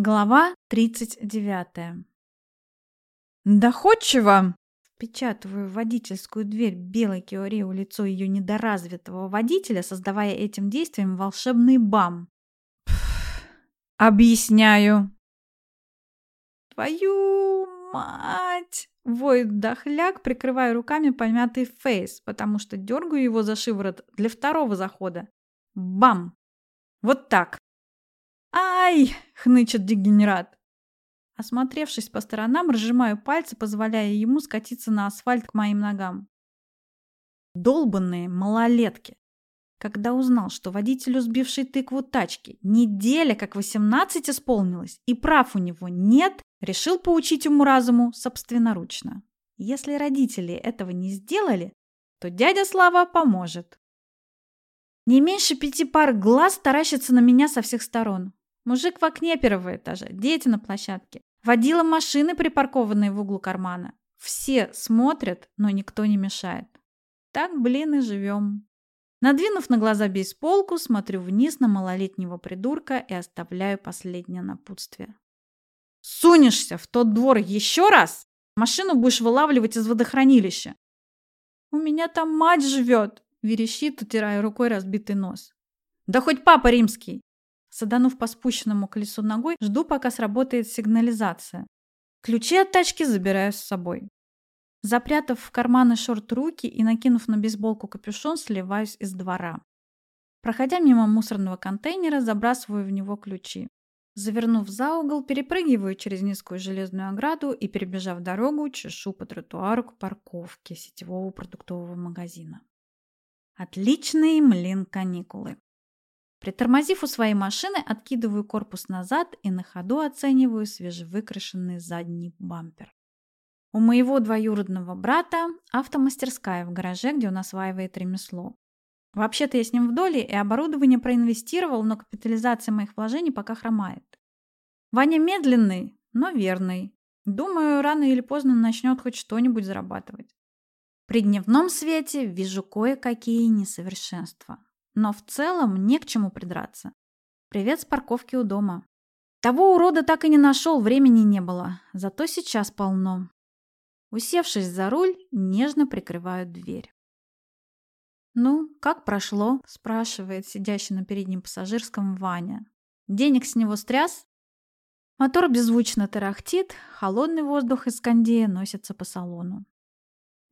Глава 39. Доходчиво! Впечатываю в водительскую дверь белой Киорио лицо ее недоразвитого водителя, создавая этим действием волшебный бам. Объясняю. Твою мать! Воет дохляк, прикрывая руками помятый фейс, потому что дергаю его за шиворот для второго захода. Бам! Вот так. «Ай!» — хнычет дегенерат. Осмотревшись по сторонам, разжимаю пальцы, позволяя ему скатиться на асфальт к моим ногам. Долбанные малолетки. Когда узнал, что водителю сбившей тыкву тачки неделя как 18 исполнилось, и прав у него нет, решил поучить ему разуму собственноручно. Если родители этого не сделали, то дядя Слава поможет. Не меньше пяти пар глаз таращится на меня со всех сторон. Мужик в окне первого этажа, дети на площадке. Водила машины, припаркованные в углу кармана. Все смотрят, но никто не мешает. Так, блин, и живем. Надвинув на глаза бейсполку, смотрю вниз на малолетнего придурка и оставляю последнее напутствие. Сунешься в тот двор еще раз, машину будешь вылавливать из водохранилища. У меня там мать живет, верещит, утирая рукой разбитый нос. Да хоть папа римский. Саданув по спущенному колесу ногой, жду, пока сработает сигнализация. Ключи от тачки забираю с собой. Запрятав в карманы шорт руки и накинув на бейсболку капюшон, сливаюсь из двора. Проходя мимо мусорного контейнера, забрасываю в него ключи. Завернув за угол, перепрыгиваю через низкую железную ограду и, перебежав дорогу, чешу по тротуару к парковке сетевого продуктового магазина. Отличный млин каникулы. Притормозив у своей машины, откидываю корпус назад и на ходу оцениваю свежевыкрашенный задний бампер. У моего двоюродного брата автомастерская в гараже, где он осваивает ремесло. Вообще-то я с ним в доле и оборудование проинвестировал, но капитализация моих вложений пока хромает. Ваня медленный, но верный. Думаю, рано или поздно начнет хоть что-нибудь зарабатывать. При дневном свете вижу кое-какие несовершенства. Но в целом не к чему придраться. Привет с парковки у дома. Того урода так и не нашел, времени не было. Зато сейчас полно. Усевшись за руль, нежно прикрываю дверь. «Ну, как прошло?» – спрашивает сидящий на переднем пассажирском Ваня. «Денег с него стряс?» Мотор беззвучно тарахтит, холодный воздух из кондея носится по салону.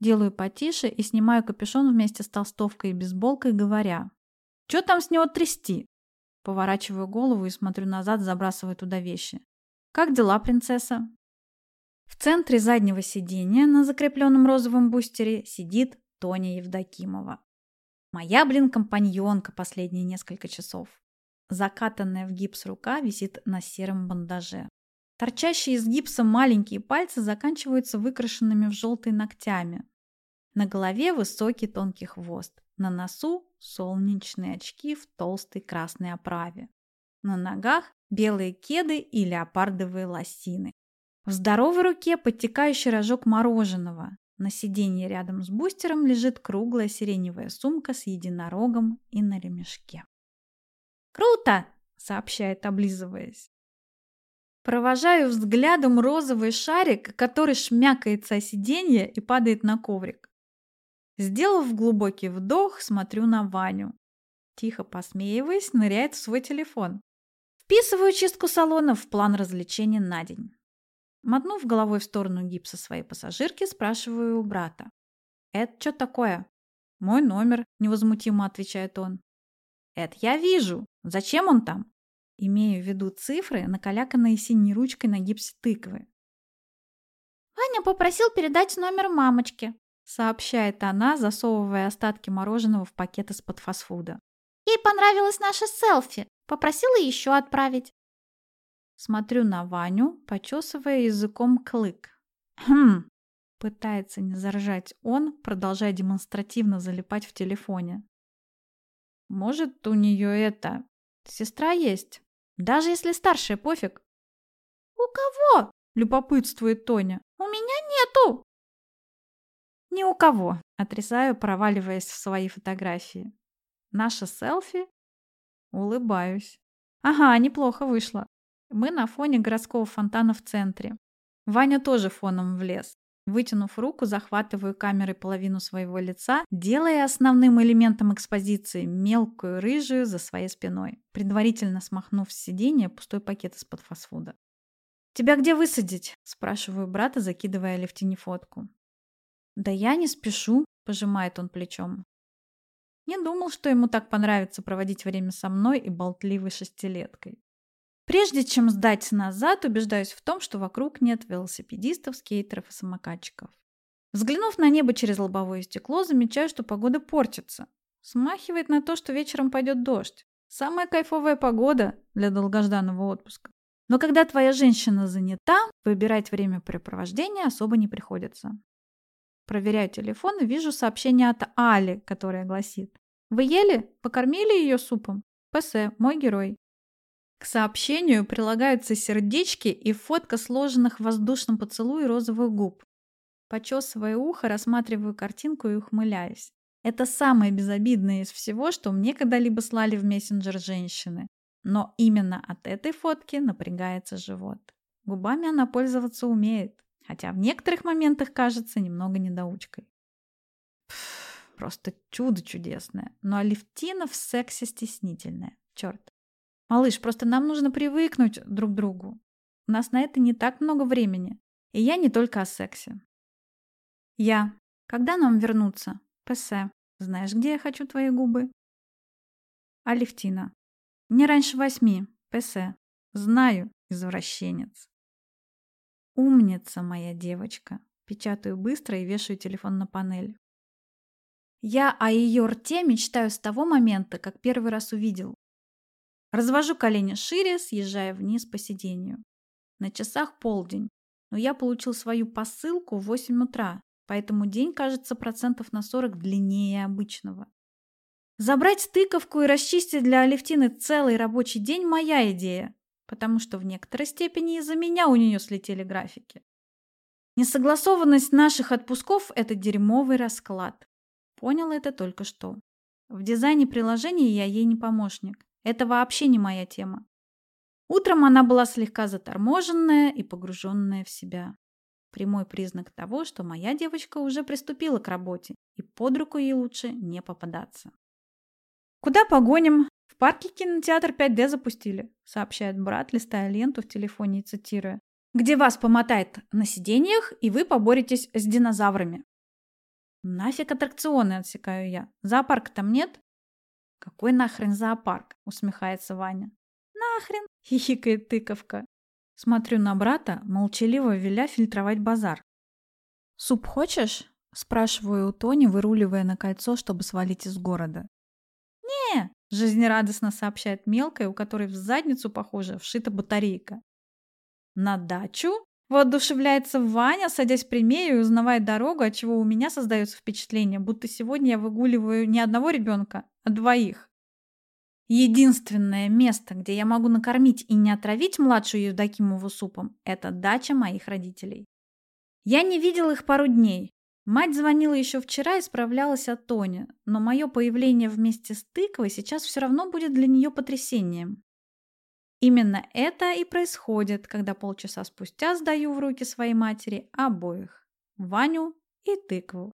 Делаю потише и снимаю капюшон вместе с толстовкой и бейсболкой, говоря. Что там с него трясти? Поворачиваю голову и смотрю назад, забрасывая туда вещи. Как дела, принцесса? В центре заднего сиденья на закрепленном розовом бустере сидит Тоня Евдокимова. Моя, блин, компаньонка последние несколько часов. Закатанная в гипс рука висит на сером бандаже. Торчащие из гипса маленькие пальцы заканчиваются выкрашенными в желтый ногтями. На голове высокий тонкий хвост. На носу солнечные очки в толстой красной оправе. На ногах белые кеды и леопардовые лосины. В здоровой руке подтекающий рожок мороженого. На сиденье рядом с бустером лежит круглая сиреневая сумка с единорогом и на ремешке. «Круто!» – сообщает, облизываясь. Провожаю взглядом розовый шарик, который шмякается о сиденье и падает на коврик. Сделав глубокий вдох, смотрю на Ваню. Тихо посмеиваясь, ныряет в свой телефон. Вписываю чистку салона в план развлечений на день. Мотнув головой в сторону гипса своей пассажирки, спрашиваю у брата. «Это что такое?» «Мой номер», – невозмутимо отвечает он. «Это я вижу. Зачем он там?» Имею в виду цифры, накаляканные синей ручкой на гипсе тыквы. «Ваня попросил передать номер мамочке», сообщает она, засовывая остатки мороженого в пакет из-под фастфуда. Ей понравилось наше селфи. Попросила еще отправить. Смотрю на Ваню, почесывая языком клык. Хм, пытается не заржать он, продолжая демонстративно залипать в телефоне. Может, у нее это... Сестра есть? Даже если старшая, пофиг. «У кого?» – любопытствует Тоня. «У меня нету!» Ни у кого, отрезаю, проваливаясь в свои фотографии. Наша селфи? Улыбаюсь. Ага, неплохо вышло. Мы на фоне городского фонтана в центре. Ваня тоже фоном влез. Вытянув руку, захватываю камерой половину своего лица, делая основным элементом экспозиции мелкую рыжую за своей спиной, предварительно смахнув с сиденья пустой пакет из-под фастфуда. «Тебя где высадить?» – спрашиваю брата, закидывая Алевтине фотку. «Да я не спешу», – пожимает он плечом. Не думал, что ему так понравится проводить время со мной и болтливой шестилеткой. Прежде чем сдать назад, убеждаюсь в том, что вокруг нет велосипедистов, скейтеров и самокатчиков. Взглянув на небо через лобовое стекло, замечаю, что погода портится. Смахивает на то, что вечером пойдет дождь. Самая кайфовая погода для долгожданного отпуска. Но когда твоя женщина занята, выбирать времяпрепровождения особо не приходится. Проверяю телефон и вижу сообщение от Али, которое гласит «Вы ели? Покормили ее супом? ПС, мой герой. К сообщению прилагаются сердечки и фотка сложенных в воздушном поцелуе розовых губ. Почесывая ухо, рассматриваю картинку и ухмыляюсь. Это самое безобидное из всего, что мне когда-либо слали в мессенджер женщины. Но именно от этой фотки напрягается живот. Губами она пользоваться умеет, хотя в некоторых моментах кажется немного недоучкой. Просто чудо чудесное. Но Алевтина в сексе стеснительная. Черт. Малыш, просто нам нужно привыкнуть друг к другу. У нас на это не так много времени. И я не только о сексе. Я. Когда нам вернуться? ПС. Знаешь, где я хочу твои губы? Алевтина. Не раньше восьми. ПС. Знаю, извращенец. Умница моя девочка. Печатаю быстро и вешаю телефон на панель. Я о ее рте мечтаю с того момента, как первый раз увидел. Развожу колени шире, съезжая вниз по сиденью. На часах полдень, но я получил свою посылку в 8 утра, поэтому день кажется процентов на 40 длиннее обычного. Забрать тыковку и расчистить для Алевтины целый рабочий день – моя идея, потому что в некоторой степени из-за меня у нее слетели графики. Несогласованность наших отпусков – это дерьмовый расклад. Понял это только что. В дизайне приложения я ей не помощник. Это вообще не моя тема. Утром она была слегка заторможенная и погруженная в себя. Прямой признак того, что моя девочка уже приступила к работе, и под руку ей лучше не попадаться. «Куда погоним? В парке кинотеатр 5D запустили», сообщает брат, листая ленту в телефоне и цитируя. «Где вас помотает на сиденьях, и вы поборетесь с динозаврами». «Нафиг аттракционы», отсекаю я. «Зоопарка там нет?» «Какой нахрен зоопарк?» – усмехается Ваня. «Нахрен!» – хихикает тыковка. Смотрю на брата, молчаливо веля фильтровать базар. «Суп хочешь?» – спрашиваю у Тони, выруливая на кольцо, чтобы свалить из города. «Не!» – жизнерадостно сообщает мелкая, у которой в задницу, похоже, вшита батарейка. «На дачу?» – воодушевляется Ваня, садясь прямее и узнавая дорогу, отчего у меня создается впечатление, будто сегодня я выгуливаю не одного ребенка, двоих. Единственное место, где я могу накормить и не отравить младшую Евдокимову супом, это дача моих родителей. Я не видел их пару дней. Мать звонила еще вчера и справлялась о Тоне, но мое появление вместе с тыквой сейчас все равно будет для нее потрясением. Именно это и происходит, когда полчаса спустя сдаю в руки своей матери обоих – Ваню и тыкву.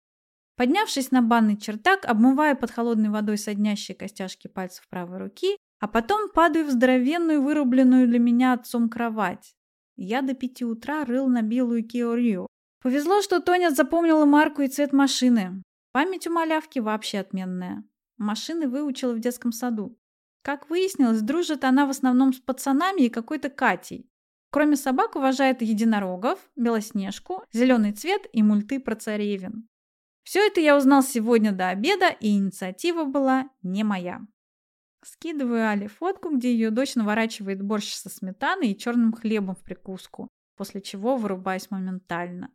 Поднявшись на банный чертак, обмываю под холодной водой соднящие костяшки пальцев правой руки, а потом падаю в здоровенную, вырубленную для меня отцом кровать. Я до пяти утра рыл на белую Rio. Повезло, что Тоня запомнила марку и цвет машины. Память у малявки вообще отменная. Машины выучила в детском саду. Как выяснилось, дружит она в основном с пацанами и какой-то Катей. Кроме собак уважает единорогов, белоснежку, зеленый цвет и мульты про царевин. Все это я узнал сегодня до обеда, и инициатива была не моя. Скидываю Али фотку, где ее дочь наворачивает борщ со сметаной и черным хлебом в прикуску, после чего вырубаюсь моментально.